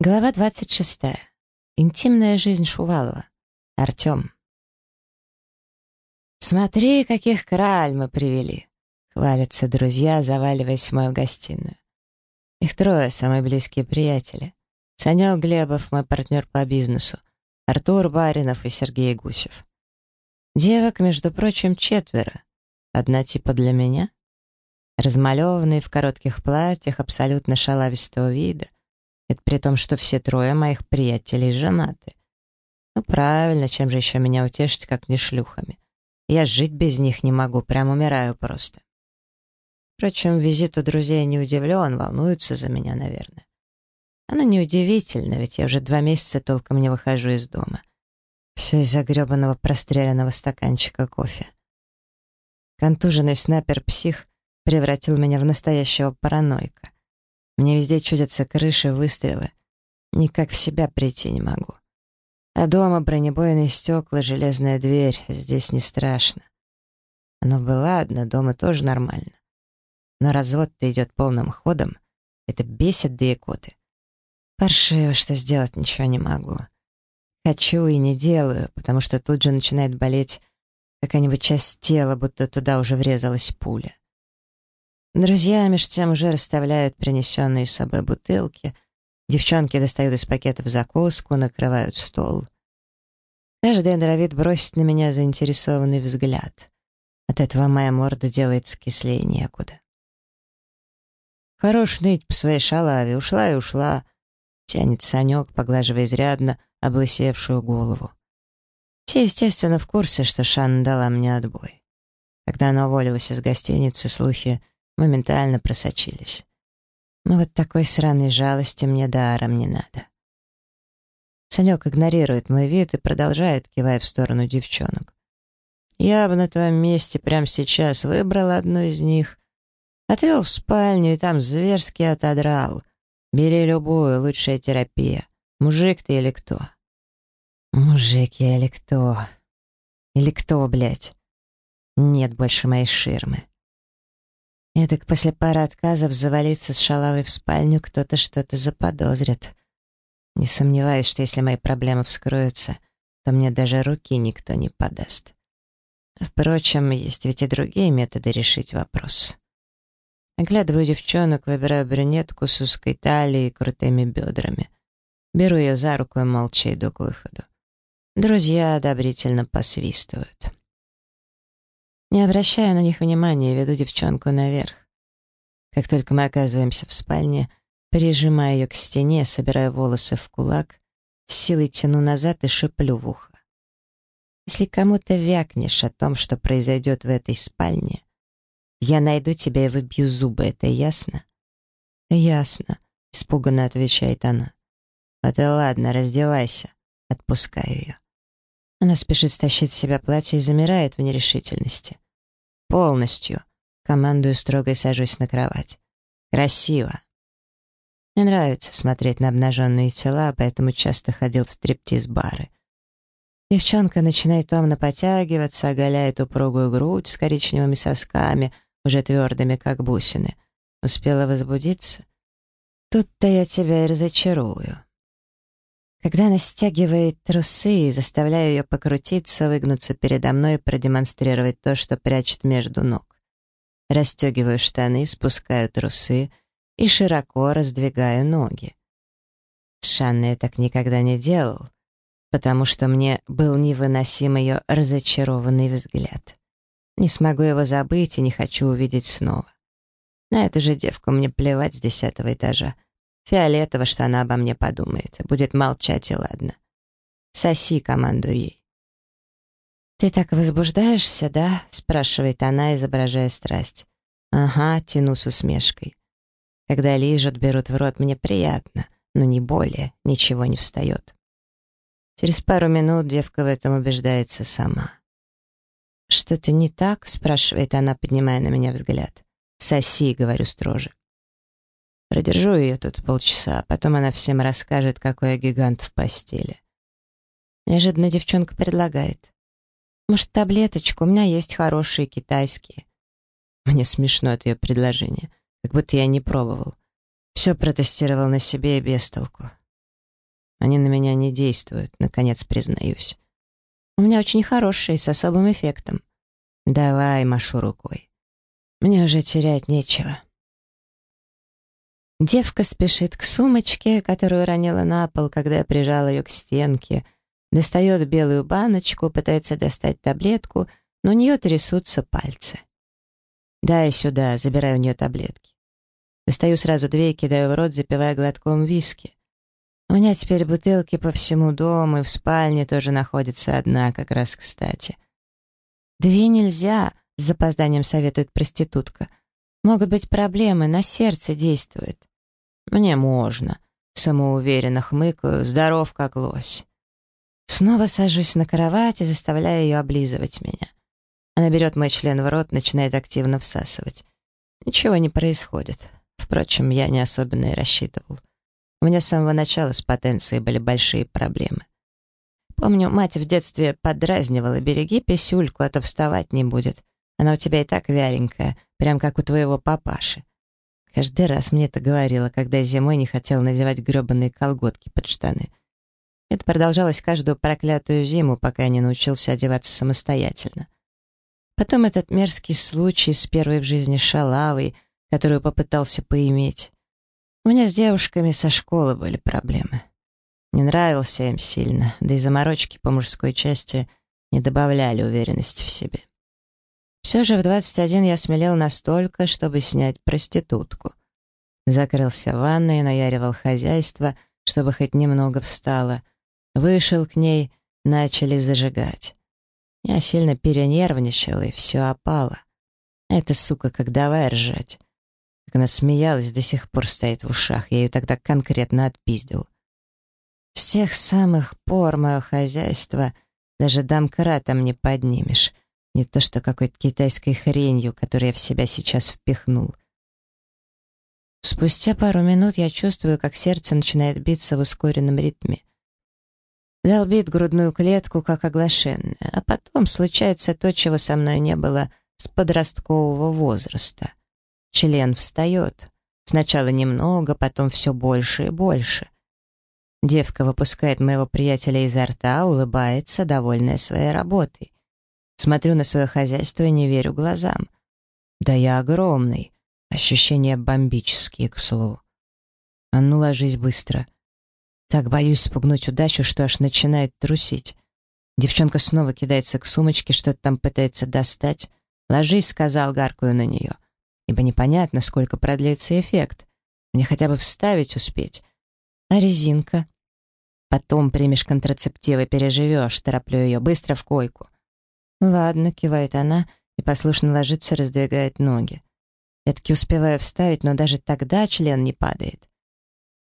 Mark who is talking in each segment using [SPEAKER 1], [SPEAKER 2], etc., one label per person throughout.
[SPEAKER 1] Глава 26. Интимная жизнь Шувалова. Артем. «Смотри, каких краль мы привели!» — хвалятся друзья, заваливаясь в мою гостиную. Их трое, самые близкие приятели. Санек Глебов, мой партнер по бизнесу, Артур Баринов и Сергей Гусев. Девок, между прочим, четверо. Одна типа для меня. Размалеванные в коротких платьях, абсолютно шалавистого вида, это при том, что все трое моих приятелей женаты. Ну, правильно, чем же еще меня утешить, как не шлюхами. Я жить без них не могу, прям умираю просто. Впрочем, визиту друзей не удивлен, волнуются за меня, наверное. Оно неудивительно, ведь я уже два месяца толком не выхожу из дома. Все из-за гребаного простреленного стаканчика кофе. Контуженный снайпер-псих превратил меня в настоящего параноика. Мне везде чудятся крыши, выстрелы. Никак в себя прийти не могу. А дома бронебойные стекла, железная дверь. Здесь не страшно. Оно бы ладно, дома тоже нормально. Но развод-то идет полным ходом. Это бесит да икоты. Паршиво, что сделать ничего не могу. Хочу и не делаю, потому что тут же начинает болеть какая-нибудь часть тела, будто туда уже врезалась пуля. Друзья меж тем уже расставляют принесенные с собой бутылки. Девчонки достают из пакетов закуску, накрывают стол. Каждая норовит бросить на меня заинтересованный взгляд. От этого моя морда делается кислее некуда. Хорош ныть по своей шалаве, ушла и ушла. Тянет Санек, поглаживая изрядно облысевшую голову. Все, естественно, в курсе, что Шанна дала мне отбой. Когда она уволилась из гостиницы, слухи моментально просочились. Но вот такой сраной жалости мне даром не надо. Санек игнорирует мой вид и продолжает, кивая в сторону девчонок. Я бы на твоем месте прямо сейчас выбрал одну из них, отвел в спальню и там зверски отодрал. Бери любую, лучшая терапия. Мужик ты или кто? Мужик я или кто? Или кто, блядь? Нет больше моей ширмы. Эдак после пары отказов завалиться с шалавой в спальню кто-то что-то заподозрит. Не сомневаюсь, что если мои проблемы вскроются, то мне даже руки никто не подаст. Впрочем, есть ведь и другие методы решить вопрос. Оглядываю девчонок, выбираю брюнетку с узкой талией и крутыми бедрами. Беру ее за руку и молча иду к выходу. Друзья одобрительно посвистывают. Не обращая на них внимания, веду девчонку наверх. Как только мы оказываемся в спальне, прижимаю ее к стене, собираю волосы в кулак, силой тяну назад и шеплю в ухо. Если кому-то вякнешь о том, что произойдет в этой спальне, я найду тебя и выбью зубы, это ясно? Ясно, испуганно отвечает она. Вот и ладно, раздевайся. Отпускаю ее. Она спешит стащить с себя платье и замирает в нерешительности. «Полностью», — командую строго и сажусь на кровать. «Красиво». Мне нравится смотреть на обнаженные тела, поэтому часто ходил в стриптиз-бары. Девчонка начинает томно потягиваться, оголяет упругую грудь с коричневыми сосками, уже твердыми, как бусины. Успела возбудиться? Тут-то я тебя и разочарую. Когда она стягивает трусы и заставляю ее покрутиться, выгнуться передо мной и продемонстрировать то, что прячет между ног. Расстегиваю штаны, спускаю трусы и широко раздвигаю ноги. С Шанной я так никогда не делал, потому что мне был невыносим ее разочарованный взгляд. Не смогу его забыть и не хочу увидеть снова. На эту же девку мне плевать с десятого этажа. Фиолетово, что она обо мне подумает. Будет молчать и ладно. Соси, команду ей. «Ты так возбуждаешься, да?» — спрашивает она, изображая страсть. «Ага», — тяну с усмешкой. Когда лижут, берут в рот, мне приятно, но не более, ничего не встает. Через пару минут девка в этом убеждается сама. «Что-то не так?» — спрашивает она, поднимая на меня взгляд. «Соси», — говорю строже. Продержу ее тут полчаса, а потом она всем расскажет, какой я гигант в постели. Неожиданно девчонка предлагает. «Может, таблеточку? У меня есть хорошие китайские». Мне смешно от ее предложения, как будто я не пробовал. Все протестировал на себе и без толку. Они на меня не действуют, наконец признаюсь. У меня очень хорошие, с особым эффектом. Давай, машу рукой. Мне уже терять нечего. Девка спешит к сумочке, которую ронила на пол, когда я прижала ее к стенке, достает белую баночку, пытается достать таблетку, но у нее трясутся пальцы. «Дай сюда», — забираю у нее таблетки. Достаю сразу две и кидаю в рот, запивая глотком виски. У меня теперь бутылки по всему дому, и в спальне тоже находится одна, как раз кстати. «Две нельзя», — с запозданием советует проститутка. «Могут быть проблемы, на сердце действует». «Мне можно», — самоуверенно хмыкаю, здоров как лось. Снова сажусь на кровать и заставляю ее облизывать меня. Она берет мой член в рот, начинает активно всасывать. Ничего не происходит. Впрочем, я не особенно и рассчитывал. У меня с самого начала с потенцией были большие проблемы. Помню, мать в детстве подразнивала, береги писюльку, а то вставать не будет. Она у тебя и так вяленькая, прям как у твоего папаши. Каждый раз мне это говорила, когда зимой не хотела надевать грёбаные колготки под штаны. Это продолжалось каждую проклятую зиму, пока я не научился одеваться самостоятельно. Потом этот мерзкий случай с первой в жизни шалавой, которую попытался поиметь. У меня с девушками со школы были проблемы. Не нравился им сильно, да и заморочки по мужской части не добавляли уверенности в себе. Все же в 21 я смелел настолько, чтобы снять проститутку. Закрылся в ванной, наяривал хозяйство, чтобы хоть немного встало. Вышел к ней, начали зажигать. Я сильно перенервничал, и все опало. Эта сука, как давай ржать. Как она смеялась, до сих пор стоит в ушах. Я ее тогда конкретно отпиздил. С тех самых пор мое хозяйство даже домкратом не поднимешь. Не то что какой-то китайской хренью, которую я в себя сейчас впихнул. Спустя пару минут я чувствую, как сердце начинает биться в ускоренном ритме. Долбит грудную клетку, как оглашенная, а потом случается то, чего со мной не было с подросткового возраста. Член встает. Сначала немного, потом все больше и больше. Девка выпускает моего приятеля изо рта, улыбается, довольная своей работой. Смотрю на свое хозяйство и не верю глазам. Да я огромный. Ощущения бомбические, к слову. А ну, ложись быстро. Так боюсь спугнуть удачу, что аж начинает трусить. Девчонка снова кидается к сумочке, что-то там пытается достать. «Ложись», — сказал, гаркую на нее. Ибо непонятно, сколько продлится эффект. Мне хотя бы вставить успеть. А резинка? Потом примешь контрацептивы, переживешь, тороплю ее, быстро в койку. «Ладно», — кивает она и послушно ложится, раздвигает ноги. Я таки успеваю вставить, но даже тогда член не падает.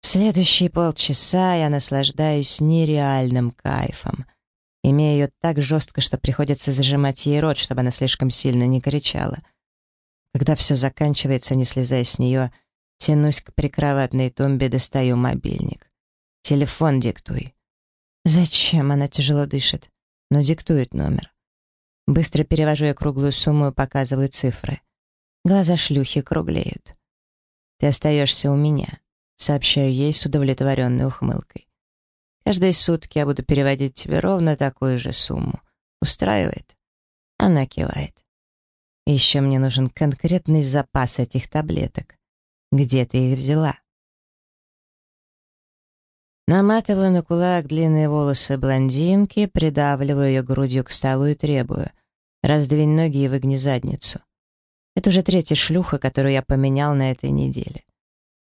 [SPEAKER 1] Следующие полчаса я наслаждаюсь нереальным кайфом. Имея ее так жестко, что приходится зажимать ей рот, чтобы она слишком сильно не кричала. Когда все заканчивается, не слезая с нее, тянусь к прикроватной тумбе, достаю мобильник. «Телефон диктуй». «Зачем?» — она тяжело дышит, но диктует номер. Быстро перевожу я круглую сумму и показываю цифры. Глаза шлюхи круглеют. «Ты остаешься у меня», — сообщаю ей с удовлетворенной ухмылкой. «Каждые сутки я буду переводить тебе ровно такую же сумму. Устраивает?» Она кивает. «Еще мне нужен конкретный запас этих таблеток. Где ты их взяла?» Наматываю на кулак длинные волосы блондинки, придавливаю ее грудью к столу и требую. Раздвинь ноги и выгни задницу. Это уже третья шлюха, которую я поменял на этой неделе.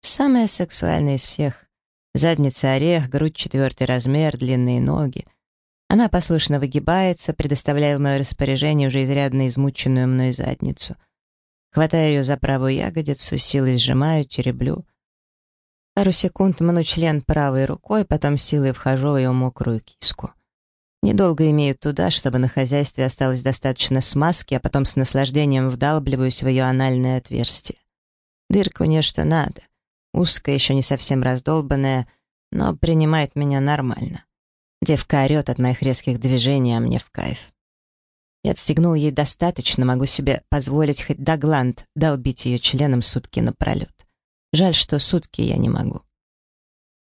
[SPEAKER 1] Самая сексуальная из всех. Задница орех, грудь четвертый размер, длинные ноги. Она послушно выгибается, предоставляя в мое распоряжение уже изрядно измученную мной задницу. Хватаю ее за правую ягодицу, силой сжимаю, тереблю. Пару секунд мну член правой рукой, потом силой вхожу в ее мокрую киску. Недолго имею туда, чтобы на хозяйстве осталось достаточно смазки, а потом с наслаждением вдалбливаюсь в ее анальное отверстие. Дырка у нее что надо. Узкая, еще не совсем раздолбанная, но принимает меня нормально. Девка орет от моих резких движений, а мне в кайф. Я отстегнул ей достаточно, могу себе позволить хоть до гланд долбить ее членом сутки напролет. Жаль, что сутки я не могу.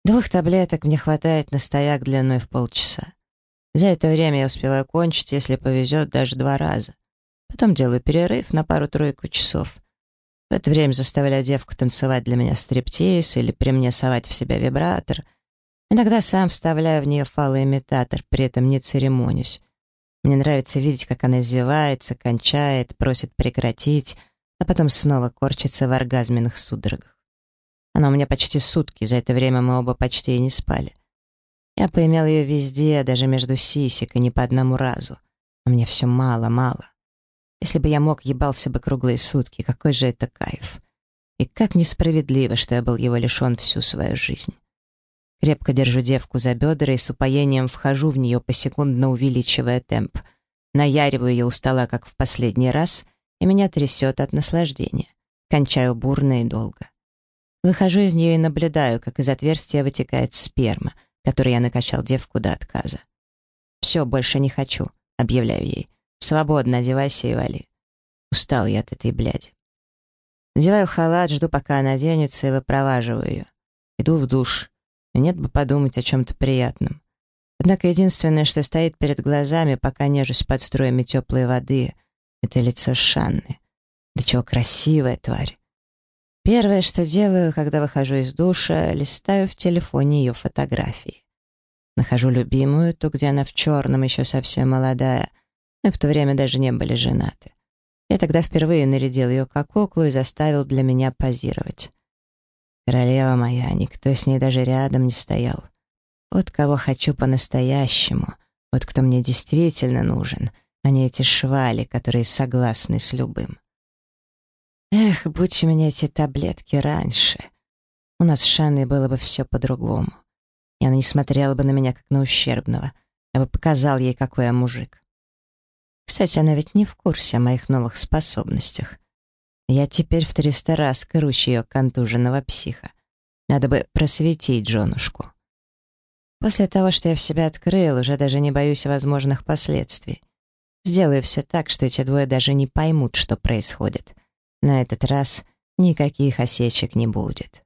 [SPEAKER 1] Двух таблеток мне хватает на стояк длиной в полчаса. За это время я успеваю кончить, если повезет, даже два раза. Потом делаю перерыв на пару-тройку часов. В это время заставляю девку танцевать для меня стриптиз или при мне совать в себя вибратор. Иногда сам вставляю в нее фалоимитатор, при этом не церемонюсь. Мне нравится видеть, как она извивается, кончает, просит прекратить, а потом снова корчится в оргазменных судорогах. Она у меня почти сутки, за это время мы оба почти и не спали. Я поимел ее везде, даже между сисек, и не по одному разу. Но мне все мало-мало. Если бы я мог, ебался бы круглые сутки, какой же это кайф. И как несправедливо, что я был его лишен всю свою жизнь. Крепко держу девку за бедра и с упоением вхожу в нее, посекундно увеличивая темп. Наяриваю ее у стола, как в последний раз, и меня трясет от наслаждения. Кончаю бурно и долго. Выхожу из нее и наблюдаю, как из отверстия вытекает сперма, которой я накачал девку до отказа. «Все, больше не хочу», — объявляю ей. «Свободно, одевайся и вали». Устал я от этой бляди. Надеваю халат, жду, пока она оденется, и выпроваживаю ее. Иду в душ. И нет бы подумать о чем-то приятном. Однако единственное, что стоит перед глазами, пока нежусь под струями теплой воды, это лицо Шанны. Да чего красивая тварь. Первое, что делаю, когда выхожу из душа, листаю в телефоне ее фотографии. Нахожу любимую, ту, где она в черном, еще совсем молодая. Мы в то время даже не были женаты. Я тогда впервые нарядил ее как куклу и заставил для меня позировать. Королева моя, никто с ней даже рядом не стоял. Вот кого хочу по-настоящему, вот кто мне действительно нужен, а не эти швали, которые согласны с любым. Эх, будь у меня эти таблетки раньше. У нас с Шанной было бы все по-другому. И она не смотрела бы на меня, как на ущербного. Я бы показал ей, какой я мужик. Кстати, она ведь не в курсе о моих новых способностях. Я теперь в триста раз круче ее контуженного психа. Надо бы просветить Джонушку. После того, что я в себя открыл, уже даже не боюсь возможных последствий. Сделаю все так, что эти двое даже не поймут, что происходит. На этот раз никаких осечек не будет.